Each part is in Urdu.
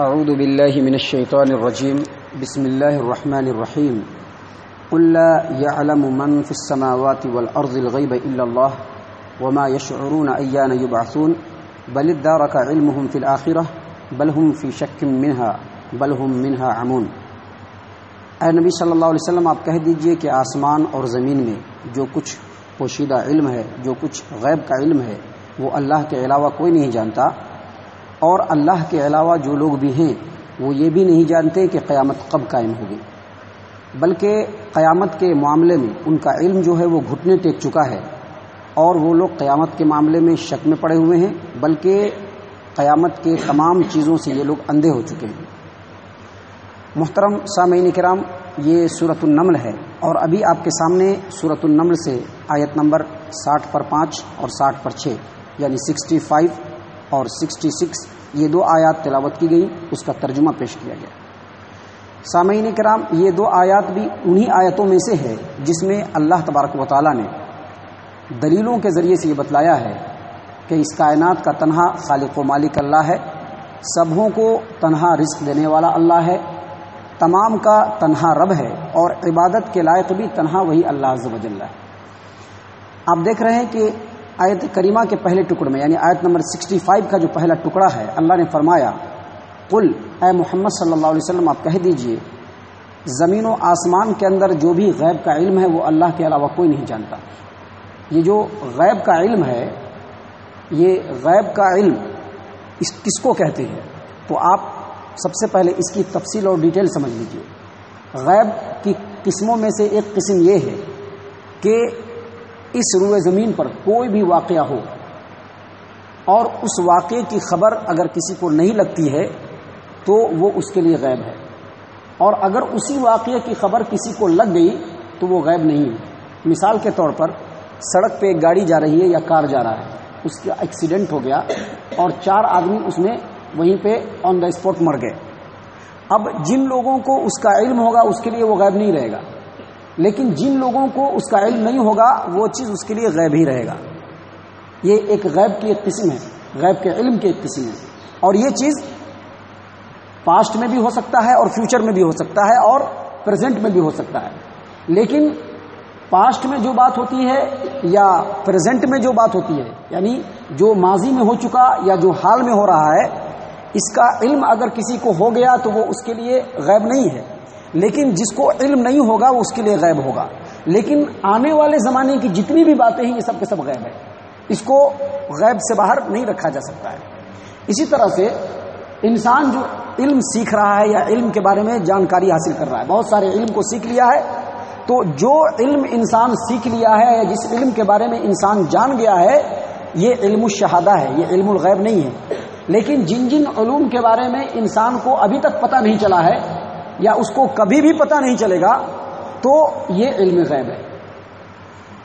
أعوذ بالله من الشيطان الرجيم. بسم الله الرحمن الرحيم. قل لا يعلم من في السماوات والأرض الغيب إلا الله وما يشعرون أيان يبعثون. بل ادارك علمهم في الآخرة، بل هم في شك منها، بل هم منها عمون. اے نبی صلی اللہ علیہ وسلم، آپ کہہ دیجیے کہ آسمان اور زمین میں جو کچھ پوشیدہ علم ہے، جو کچھ غیب کا علم ہے، وہ اللہ کے علاوہ کوئی نہیں جانتا. اور اللہ کے علاوہ جو لوگ بھی ہیں، وہ یہ بھی نہیں جانتے کہ قیامت کب قائم ہوگی۔ بلکہ قیامت کے معاملے میں ان کا علم جو ہے وہ گھٹنے ٹیک چکا ہے۔ اور وہ لوگ قیامت کے معاملے میں شک میں پڑے ہوئے ہیں، بلکہ قیامت کے تمام چیزوں سے یہ لوگ اندھے ہو چکے ہیں۔ محترم سامعین کرام، یہ صورت النمل ہے۔ اور ابھی آپ کے سامنے صورت النمل سے آیت نمبر ساٹھ پر پانچ اور ساٹھ پر چھ یعنی سکسٹی فائیو اور سکسٹی سکس یہ دو آیات تلاوت کی گئی، اس کا ترجمہ پیش کیا گیا۔ سامعین کرام، یہ دو آیات بھی انہی آیتوں میں سے ہے جس میں اللہ تبارک و تعالیٰ نے دلیلوں کے ذریعے سے یہ بتلایا ہے کہ اس کائنات کا تنہا خالق و مالک اللہ ہے سبوں کو تنہا رزق دینے والا اللہ ہے، تمام کا تنہا رب ہے اور عبادت کے لائق بھی تنہا وہی اللہ عز و جل ہے۔ آپ دیکھ رہے ہیں کہ آیت کریمہ کے پہلے ٹکڑ میں یعنی آیت نمبر 65 کا جو پہلا ٹکڑا ہے، اللہ نے فرمایا، قل، اے محمد صلی اللہ علیہ وسلم، آپ کہہ دیجیے، زمین و آسمان کے اندر جو بھی غیب کا علم ہے، وہ اللہ کے علاوہ کوئی نہیں جانتا۔ یہ جو غیب کا علم ہے، یہ غیب کا علم اس کس کو کہتے ہیں؟ تو آپ سب سے پہلے اس کی تفصیل اور ڈیٹیل سمجھ لیجیے۔ غیب کی قسموں میں سے ایک قسم یہ ہے کہ اس روئے زمین پر کوئی بھی واقعہ ہو اور اس واقعے کی خبر اگر کسی کو نہیں لگتی ہے تو وہ اس کے لیے غیب ہے اور اگر اسی واقعے کی خبر کسی کو لگ گئی تو وہ غیب نہیں ہے۔ مثال کے طور پر سڑک پہ ایک گاڑی جا رہی ہے یا کار جا رہا ہے، اس کا ایکسیڈنٹ ہو گیا اور چار آدمی اس میں وہیں پہ آن دا اسپاٹ مر گئے۔ اب جن لوگوں کو اس کا علم ہوگا اس کے لیے وہ غیب نہیں رہے گا۔ لیکن جن لوگوں کو اس کا علم نہیں ہوگا، وہ چیز اس کے لیے غیب ہی رہے گا۔ یہ ایک غیب کی ایک قسم ہے، غیب کے علم کی ایک قسم ہے۔ اور یہ چیز پاسٹ میں بھی ہو سکتا ہے اور فیوچر میں بھی ہو سکتا ہے اور پریزنٹ میں بھی ہو سکتا ہے۔ لیکن پاسٹ میں جو بات ہوتی ہے یا پریزنٹ میں جو بات ہوتی ہے یعنی جو ماضی میں ہو چکا یا جو حال میں ہو رہا ہے، اس کا علم اگر کسی کو ہو گیا تو وہ اس کے لیے غیب نہیں ہے۔ لیکن جس کو علم نہیں ہوگا، وہ اس کے لیے غیب ہوگا۔ لیکن آنے والے زمانے کی جتنی بھی باتیں ہیں، یہ سب کے سب غیب ہے اس کو غیب سے باہر نہیں رکھا جا سکتا ہے۔ اسی طرح سے انسان جو علم سیکھ رہا ہے یا علم کے بارے میں جانکاری حاصل کر رہا ہے، بہت سارے علم کو سیکھ لیا ہے۔ تو جو علم انسان سیکھ لیا ہے یا جس علم کے بارے میں انسان جان گیا ہے، یہ علم الشہادہ ہے، یہ علم الغیب نہیں ہے۔ لیکن جن جن علوم کے بارے میں انسان کو ابھی تک پتہ نہیں چلا ہے یا اس کو کبھی بھی پتہ نہیں چلے گا، تو یہ علم غیب ہے۔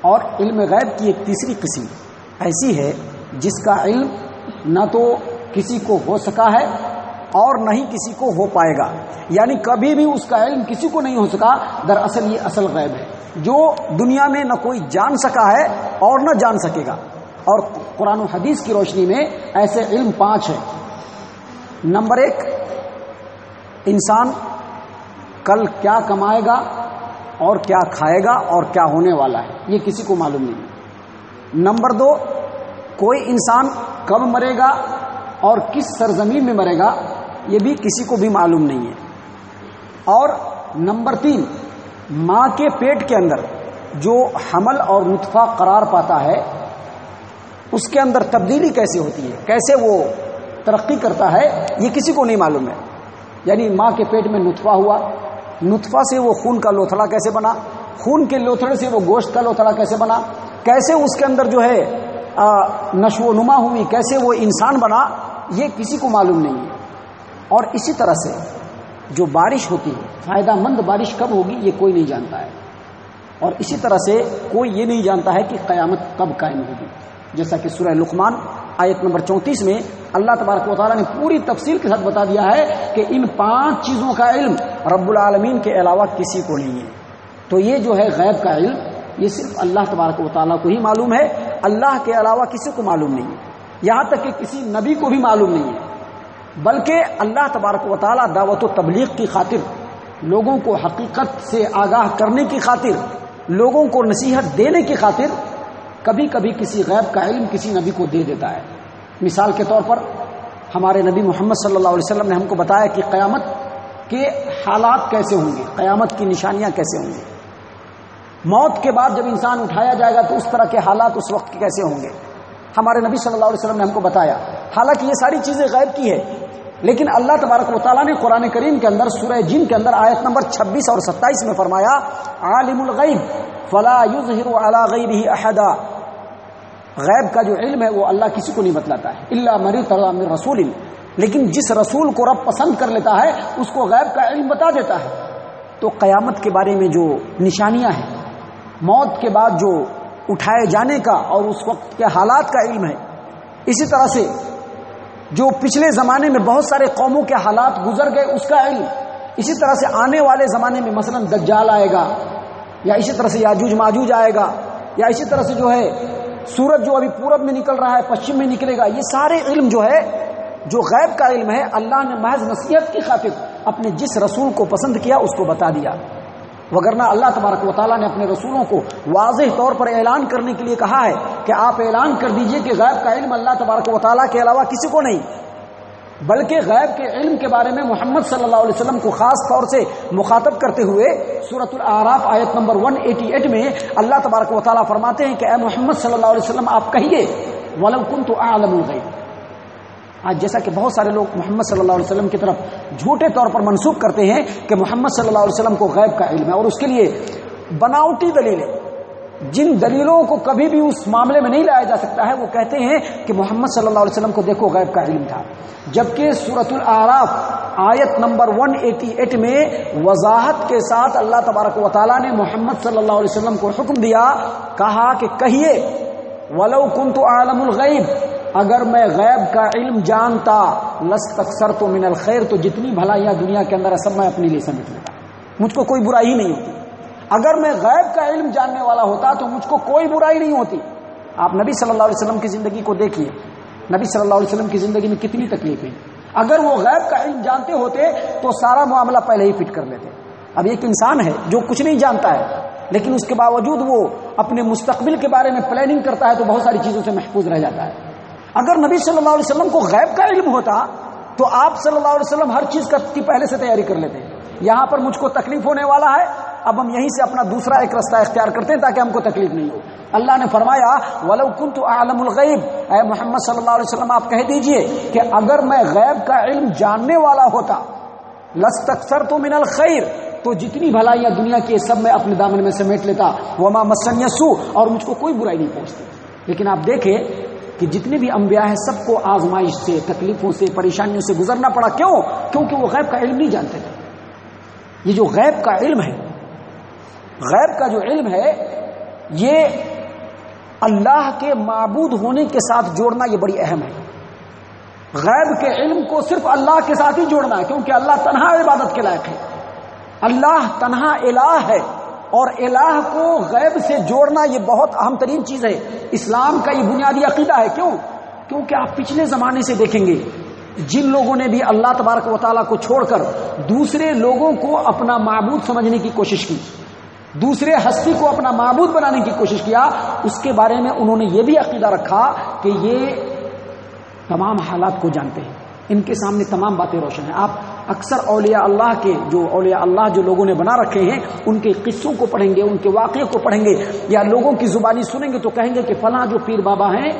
اور علم غیب کی ایک تیسری قسم ایسی ہے جس کا علم نہ تو کسی کو ہو سکا ہے اور نہ ہی کسی کو ہو پائے گا۔ یعنی کبھی بھی اس کا علم کسی کو نہیں ہو سکا، دراصل یہ اصل غیب ہے۔ جو دنیا میں نہ کوئی جان سکا ہے اور نہ جان سکے گا۔ اور قرآن و حدیث کی روشنی میں ایسے علم پانچ ہے نمبر ایک، انسان کل کیا کمائے گا اور کیا کھائے گا اور کیا ہونے والا ہے؟ یہ کسی کو معلوم نہیں۔ نمبر دو، کوئی انسان کب مرے گا اور کس سرزمین میں مرے گا، یہ بھی کسی کو بھی معلوم نہیں ہے۔ اور نمبر تین، ماں کے پیٹ کے اندر جو حمل اور نطفہ قرار پاتا ہے، اس کے اندر تبدیلی کیسے ہوتی ہے؟ کیسے وہ ترقی کرتا ہے، یہ کسی کو نہیں معلوم ہے۔ یعنی ماں کے پیٹ میں نطفہ ہوا نطفہ سے وہ خون کا لوتھڑا کیسے بنا؟ خون کے لوتھڑے سے وہ گوشت کا لوتھڑا کیسے بنا؟ کیسے اس کے اندر جو ہے نشو و نما ہوئی، کیسے وہ انسان بنا؟ یہ کسی کو معلوم نہیں ہے۔ اور اسی طرح سے جو بارش ہوتی ہے، فائدہ مند بارش کب ہوگی؟ یہ کوئی نہیں جانتا ہے۔ اور اسی طرح سے کوئی یہ نہیں جانتا ہے کہ قیامت کب قائم ہوگی۔ جیسا کہ سورہ لقمان آیت نمبر چونتیس میں اللہ تبارک و تعالیٰ نے پوری تفصیل کے ساتھ بتا دیا ہے کہ ان پانچ چیزوں کا علم رب العالمین کے علاوہ کسی کو نہیں ہے۔ تو یہ جو ہے غیب کا علم، یہ صرف اللہ تبارک و تعالیٰ کو ہی معلوم ہے، اللہ کے علاوہ کسی کو معلوم نہیں۔ ہے یہاں تک کہ کسی نبی کو بھی معلوم نہیں ہے۔ بلکہ اللہ تبارک و تعالیٰ دعوت و تبلیغ کی خاطر، لوگوں کو حقیقت سے آگاہ کرنے کی خاطر، لوگوں کو نصیحت دینے کی خاطر کبھی کبھی کسی غیب کا علم کسی نبی کو دے دیتا ہے۔ مثال کے طور پر ہمارے نبی محمد صلی اللہ علیہ وسلم نے ہم کو بتایا کہ قیامت کے حالات کیسے ہوں گے، قیامت کی نشانیاں کیسے ہوں گی۔ موت کے بعد جب انسان اٹھایا جائے گا تو اس طرح کے حالات اس وقت کیسے ہوں گے؟ ہمارے نبی صلی اللہ علیہ وسلم نے ہم کو بتایا۔ حالانکہ یہ ساری چیزیں غیب کی ہے لیکن اللہ تبارک و تعالیٰ نے قرآن کریم کے اندر، سورہ جن کے اندر آیت نمبر چھبیس اور ستائیس میں فرمایا، عالم الغیب، فلا على غیبه احدا۔ غیب کا جو علم ہے وہ اللہ کسی کو نہیں بتلاتا ہے۔ اللہ مری من رسول۔ لیکن جس رسول کو رب پسند کر لیتا ہے، اس کو غیب کا علم بتا دیتا ہے۔ تو قیامت کے بارے میں جو نشانیاں ہیں، موت کے بعد جو اٹھائے جانے کا اور اس وقت کے حالات کا علم ہے، اسی طرح سے جو پچھلے زمانے میں بہت سارے قوموں کے حالات گزر گئے، اس کا علم اسی طرح سے آنے والے زمانے میں مثلا دجال آئے گا، یا اسی طرح سے یاجوج ماجوج آئے گا، یا اسی طرح سے جو ہے سورج جو ابھی پورب میں نکل رہا ہے، پشچم میں نکلے گا، یہ سارے علم جو ہے، جو غیب کا علم ہے، اللہ نے محض نصیحت کی خاطر اپنے جس رسول کو پسند کیا، اس کو بتا دیا۔ وگرنہ اللہ تبارک و تعالیٰ نے اپنے رسولوں کو واضح طور پر اعلان کرنے کے لیے کہا ہے کہ آپ اعلان کر دیجیے کہ غیب کا علم اللہ تبارک و تعالیٰ کے علاوہ کسی کو نہیں۔ بلکہ غیب کے علم کے بارے میں محمد صلی اللہ علیہ وسلم کو خاص طور سے مخاطب کرتے ہوئے سورت العراف آیت نمبر 188 میں اللہ تبارک و تعالیٰ فرماتے ہیں کہ اے محمد صلی اللہ علیہ وسلم، آپ کہیے، ولو کنت اعلم الغیب آج جیسا کہ بہت سارے لوگ محمد صلی اللہ علیہ وسلم کی طرف جھوٹے طور پر منسوخ کرتے ہیں کہ محمد صلی اللہ علیہ وسلم کو غیب کا علم ہے اور اس کے لیے بناوٹی دلیلیں۔ جن دلیلوں کو کبھی بھی اس معاملے میں نہیں لایا جا سکتا ہے، وہ کہتے ہیں کہ محمد صلی اللہ علیہ وسلم کو دیکھو غیب کا علم تھا۔ جبکہ سورت العراف آیت نمبر 188 میں وضاحت کے ساتھ اللہ تبارک و تعالیٰ نے محمد صلی اللہ علیہ وسلم کو حکم دیا، کہا کہ کہیے، ولو کن تو عالم الغیب اگر میں غیب کا علم جانتا لس تکسر تو من الخیر، تو جتنی بھلائیاں دنیا کے اندر سب میں اپنے لیے سمجھ لیتا۔ مجھ کو کوئی برائی نہیں ہوتی۔ اگر میں غیب کا علم جاننے والا ہوتا تو مجھ کو کوئی برائی نہیں ہوتی۔ آپ نبی صلی اللہ علیہ وسلم کی زندگی کو دیکھیے۔ نبی صلی اللہ علیہ وسلم کی زندگی میں کتنی تکلیفیں اگر وہ غیب کا علم جانتے ہوتے تو سارا معاملہ پہلے ہی فٹ کر لیتے۔ اب ایک انسان ہے جو کچھ نہیں جانتا ہے، لیکن اس کے باوجود وہ اپنے مستقبل کے بارے میں پلاننگ کرتا ہے تو بہت ساری چیزوں سے محفوظ رہ جاتا ہے۔ اگر نبی صلی اللہ علیہ وسلم کو غیب کا علم ہوتا تو آپ صلی اللہ علیہ وسلم ہر چیز کی پہلے سے تیاری کر لیتے۔ یہاں پر مجھ کو تکلیف ہونے والا ہے اب ہم یہیں سے اپنا دوسرا ایک رستہ اختیار کرتے ہیں تاکہ ہم کو تکلیف نہیں ہو۔ اللہ نے فرمایا، ولو کنت عالم الغیب اے محمد صلی اللہ علیہ وسلم، آپ کہہ دیجیے کہ اگر میں غیب کا علم جاننے والا ہوتا لستکثر تو من الخیر، تو جتنی بھلائیاں دنیا کی سب میں اپنے دامن میں سمیٹ لیتا۔ وما مسن یسو اور مجھ کو کوئی برائی نہیں پہنچتی۔ لیکن آپ دیکھیں کہ جتنے بھی انبیاء ہیں، سب کو آزمائش سے، تکلیفوں سے، پریشانیوں سے گزرنا پڑا۔ کیوں؟ کیونکہ وہ غیب کا علم نہیں جانتے تھے۔ یہ جو غیب کا علم ہے غیب کا جو علم ہے، یہ اللہ کے معبود ہونے کے ساتھ جوڑنا یہ بڑی اہم ہے۔ غیب کے علم کو صرف اللہ کے ساتھ ہی جوڑنا ہے، کیونکہ اللہ تنہا عبادت کے لائق ہے۔ اللہ تنہا الہ ہے اور الہ کو غیب سے جوڑنا یہ بہت اہم ترین چیز ہے۔ اسلام کا یہ بنیادی عقیدہ ہے۔ کیوں؟ کیونکہ آپ پچھلے زمانے سے دیکھیں گے، جن لوگوں نے بھی اللہ تبارک و تعالیٰ کو چھوڑ کر دوسرے لوگوں کو اپنا معبود سمجھنے کی کوشش کی۔ دوسرے ہستی کو اپنا معبود بنانے کی کوشش کیا، اس کے بارے میں انہوں نے یہ بھی عقیدہ رکھا کہ یہ تمام حالات کو جانتے ہیں۔ ان کے سامنے تمام باتیں روشن ہیں۔ آپ اکثر اولیاء اللہ کے جو اولیاء اللہ جو لوگوں نے بنا رکھے ہیں، ان کے قصوں کو پڑھیں گے، ان کے واقعے کو پڑھیں گے۔ یا لوگوں کی زبانی سنیں گے تو کہیں گے کہ فلاں جو پیر بابا ہیں،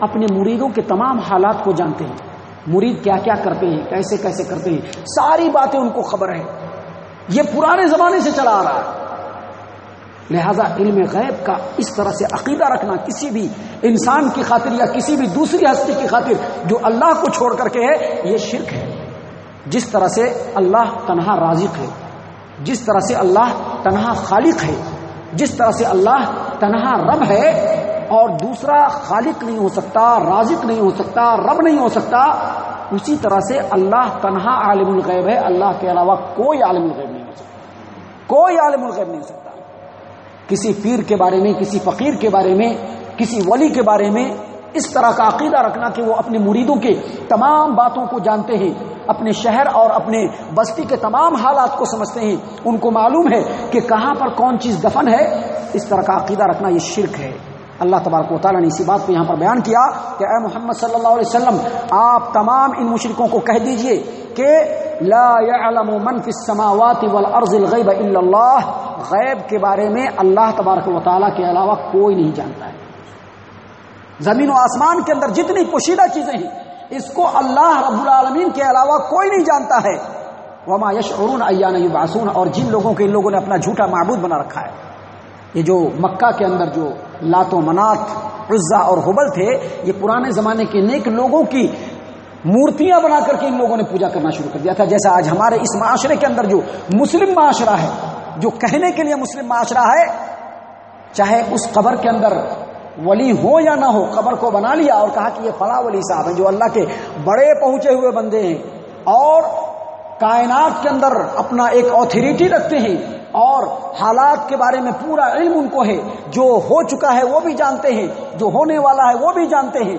اپنے مریدوں کے تمام حالات کو جانتے ہیں۔ مرید کیا کیا کرتے ہیں، کیسے کیسے کرتے ہیں۔ ساری باتیں ان کو خبر ہے یہ پرانے زمانے سے چلا آ رہا ہے۔ لہذا علم غیب کا اس طرح سے عقیدہ رکھنا کسی بھی انسان کی خاطر یا کسی بھی دوسری ہستی کی خاطر جو اللہ کو چھوڑ کر کے ہے، یہ شرک ہے۔ جس طرح سے اللہ تنہا رازق ہے، جس طرح سے اللہ تنہا خالق ہے، جس طرح سے اللہ تنہا رب ہے اور دوسرا خالق نہیں ہو سکتا، رازق نہیں ہو سکتا، رب نہیں ہو سکتا، اسی طرح سے اللہ تنہا عالم الغیب ہے۔ اللہ کے علاوہ کوئی عالم الغیب نہیں ہو سکتا۔ کوئی عالم الغیب نہیں ہو سکتا۔ کسی پیر کے بارے میں، کسی فقیر کے بارے میں، کسی ولی کے بارے میں اس طرح کا عقیدہ رکھنا کہ وہ اپنے مریدوں کے تمام باتوں کو جانتے ہیں، اپنے شہر اور اپنے بستی کے تمام حالات کو سمجھتے ہیں۔ ان کو معلوم ہے کہ کہاں پر کون چیز دفن ہے۔ اس طرح کا عقیدہ رکھنا یہ شرک ہے۔ اللہ تبارک و تعالیٰ نے اسی بات کو یہاں پر بیان کیا کہ اے محمد صلی اللہ علیہ وسلم، آپ تمام ان مشرکوں کو کہہ دیجیے کہ لا يعلم من في السماوات والارض الغیب الا اللہ۔ غیب کے بارے میں اللہ تبارک و تعالیٰ کے علاوہ کوئی نہیں جانتا ہے۔ زمین و آسمان کے اندر جتنی پوشیدہ چیزیں ہیں، اس کو اللہ رب العالمین کے علاوہ کوئی نہیں جانتا ہے۔ وما یشعرون ایان یبعثون اور جن لوگوں کے، ان لوگوں نے اپنا جھوٹا معبود بنا رکھا ہے۔ یہ جو مکہ کے اندر جو لات و منات عزا اور حبل تھے، یہ پرانے زمانے کے نیک لوگوں کی مورتیاں بنا کر کے ان لوگوں نے پوجا کرنا شروع کر دیا تھا۔ جیسا آج ہمارے اس معاشرے کے اندر جو مسلم معاشرہ ہے جو کہنے کے لیے مسلم معاشرہ ہے، چاہے اس قبر کے اندر ولی ہو یا نہ ہو، قبر کو بنا لیا اور کہا کہ یہ فلاں ولی صاحب ہیں، جو اللہ کے بڑے پہنچے ہوئے بندے ہیں۔ اور کائنات کے اندر اپنا ایک آتھریٹی رکھتے ہیں۔ اور حالات کے بارے میں پورا علم ان کو ہے۔ جو ہو چکا ہے وہ بھی جانتے ہیں، جو ہونے والا ہے وہ بھی جانتے ہیں۔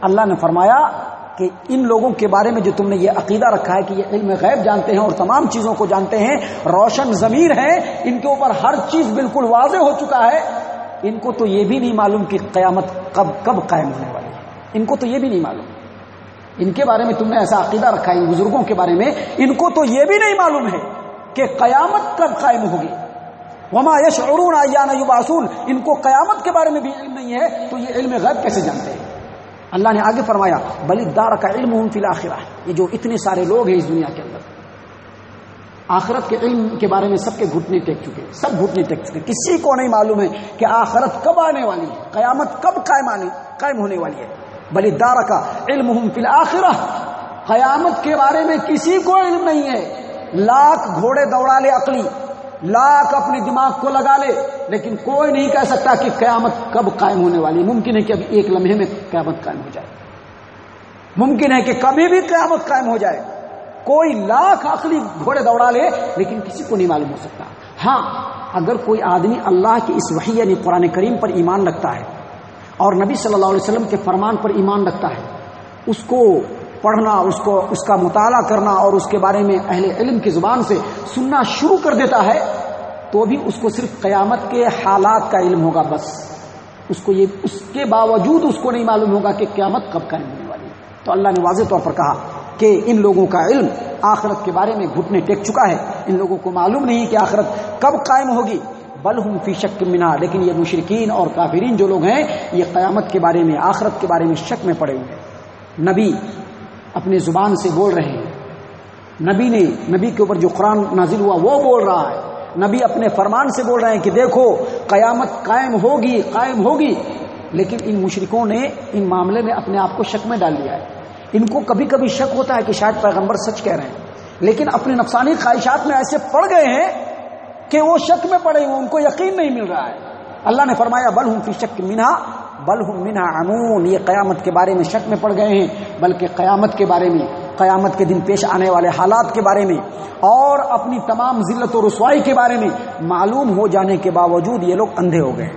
اللہ نے فرمایا کہ ان لوگوں کے بارے میں جو تم نے یہ عقیدہ رکھا ہے کہ یہ علم غیب جانتے ہیں اور تمام چیزوں کو جانتے ہیں، روشن ضمیر ہیں، ان کے اوپر ہر چیز بالکل واضح ہو چکا ہے۔ ان کو تو یہ بھی نہیں معلوم کہ قیامت کب کب قائم ہونے والی ہے۔ ان کو تو یہ بھی نہیں معلوم۔ ان کے بارے میں تم نے ایسا عقیدہ رکھا ہے، ان بزرگوں کے بارے میں۔ ان کو تو یہ بھی نہیں معلوم ہے کہ قیامت کب قائم ہوگی۔ وما یش ایان یبعثون ان کو قیامت کے بارے میں بھی علم نہیں ہے، تو یہ علم غیب کیسے جانتے ہیں؟ اللہ نے آگے فرمایا، بلی دار کا علم فی الآخرہ یہ جو اتنے سارے لوگ ہیں اس دنیا کے اندر۔ آخرت کے علم کے بارے میں سب کے گھٹنے ٹیک چکے سب گھٹنے ٹیک چکے کسی کو نہیں معلوم ہے کہ آخرت کب آنے والی ہے۔ قیامت کب قائم آنے، قائم ہونے والی ہے۔ بلی دار کا علم فی الآخرہ قیامت کے بارے میں کسی کو علم نہیں ہے۔ لاکھ گھوڑے دوڑا لے عقلی۔ لاکھ اپنے دماغ کو لگا لے، لیکن کوئی نہیں کہہ سکتا کہ قیامت کب قائم ہونے والی ممکن ہے کہ ابھی ایک لمحے میں قیامت قائم ہو جائے۔ ممکن ہے کہ کبھی بھی قیامت قائم ہو جائے۔ کوئی لاکھ عقلی گھوڑے دوڑا لے، لیکن کسی کو نہیں معلوم ہو سکتا۔ ہاں اگر کوئی آدمی اللہ کی اس وحی یعنی قرآن کریم پر ایمان رکھتا ہے اور نبی صلی اللہ علیہ وسلم کے فرمان پر ایمان رکھتا ہے، اس کو پڑھنا، اس کو، اس کا مطالعہ کرنا اور اس کے بارے میں اہل علم کی زبان سے سننا شروع کر دیتا ہے، تو بھی اس کو صرف قیامت کے حالات کا علم ہوگا بس۔ اس کو یہ، اس کے باوجود اس کو نہیں معلوم ہوگا کہ قیامت کب قائم ہونے والی ہے۔ تو اللہ نے واضح طور پر کہا کہ ان لوگوں کا علم آخرت کے بارے میں گھٹنے ٹیک چکا ہے۔ ان لوگوں کو معلوم نہیں کہ آخرت کب قائم ہوگی۔ بل ہم فی شک منا لیکن یہ مشرقین اور کافرین جو لوگ ہیں، یہ قیامت کے بارے میں، آخرت کے بارے میں شک میں پڑے ہوئے ہیں۔ نبی اپنے زبان سے بول رہے ہیں۔ نبی نے، نبی کے اوپر جو قرآن نازل ہوا، وہ بول رہا ہے۔ نبی اپنے فرمان سے بول رہے ہیں کہ دیکھو، قیامت قائم ہوگی قائم ہوگی۔ لیکن ان مشرکوں نے ان معاملے میں اپنے آپ کو شک میں ڈال لیا ہے۔ ان کو کبھی کبھی شک ہوتا ہے کہ شاید پیغمبر سچ کہہ رہے ہیں۔ لیکن اپنے نفسانی خواہشات میں ایسے پڑ گئے ہیں کہ وہ شک میں پڑے ہوئے ان کو یقین نہیں مل رہا ہے۔ اللہ نے فرمایا، بل ہوں فی شک منہا۔ بل ہوں منہا امون یہ قیامت کے بارے میں شک میں پڑ گئے ہیں، بلکہ قیامت کے بارے میں، قیامت کے دن پیش آنے والے حالات کے بارے میں، اور اپنی تمام ذلت و رسوائی کے بارے میں معلوم ہو جانے کے باوجود یہ لوگ اندھے ہو گئے۔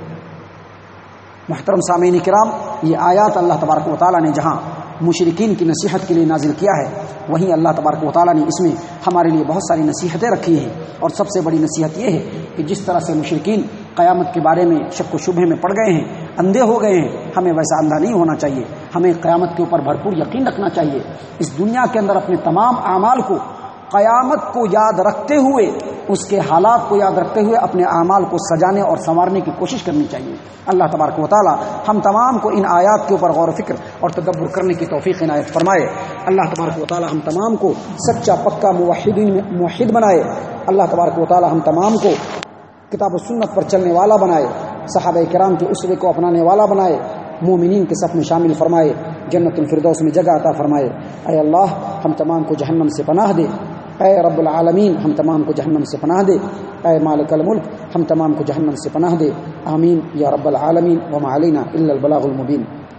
محترم سامعین کرام، یہ آیات اللہ تبارک و تعالیٰ نے جہاں مشرقین کی نصیحت کے لیے نازل کیا ہے، وہیں اللہ تبارک و تعالیٰ نے اس میں ہمارے لیے بہت ساری نصیحتیں رکھی ہیں۔ اور سب سے بڑی نصیحت یہ ہے کہ جس طرح سے مشرقین قیامت کے بارے میں شک و شبہ میں پڑ گئے ہیں اندھے ہو گئے ہیں، ہمیں ویسا اندھا نہیں ہونا چاہیے۔ ہمیں قیامت کے اوپر بھرپور یقین رکھنا چاہیے۔ اس دنیا کے اندر اپنے تمام اعمال کو، قیامت کو یاد رکھتے ہوئے، اس کے حالات کو یاد رکھتے ہوئے اپنے اعمال کو سجانے اور سنوارنے کی کوشش کرنی چاہیے۔ اللہ تبارک و تعالی ہم تمام کو ان آیات کے اوپر غور و فکر اور تدبر کرنے کی توفیق عنایت فرمائے۔ اللہ تبارک و تعالی ہم تمام کو سچا، پکا، موحدین، موحد بنائے۔ اللہ تبارک و تعالی ہم تمام کو کتاب و سنت پر چلنے والا بنائے۔ صحابہ کرام کے اسرے کو اپنانے والا بنائے، مومنین کے صف میں شامل فرمائے، جنت الفردوس میں جگہ عطا فرمائے۔ اے اللہ، ہم تمام کو جہنم سے پناہ دے۔ اے رب العالمین، ہم تمام کو جہنم سے پناہ دے۔ اے مالک الملک، ہم تمام کو جہنم سے پناہ دے۔ آمین، یا رب العالمین، وما علینا الا البلاغ المبین۔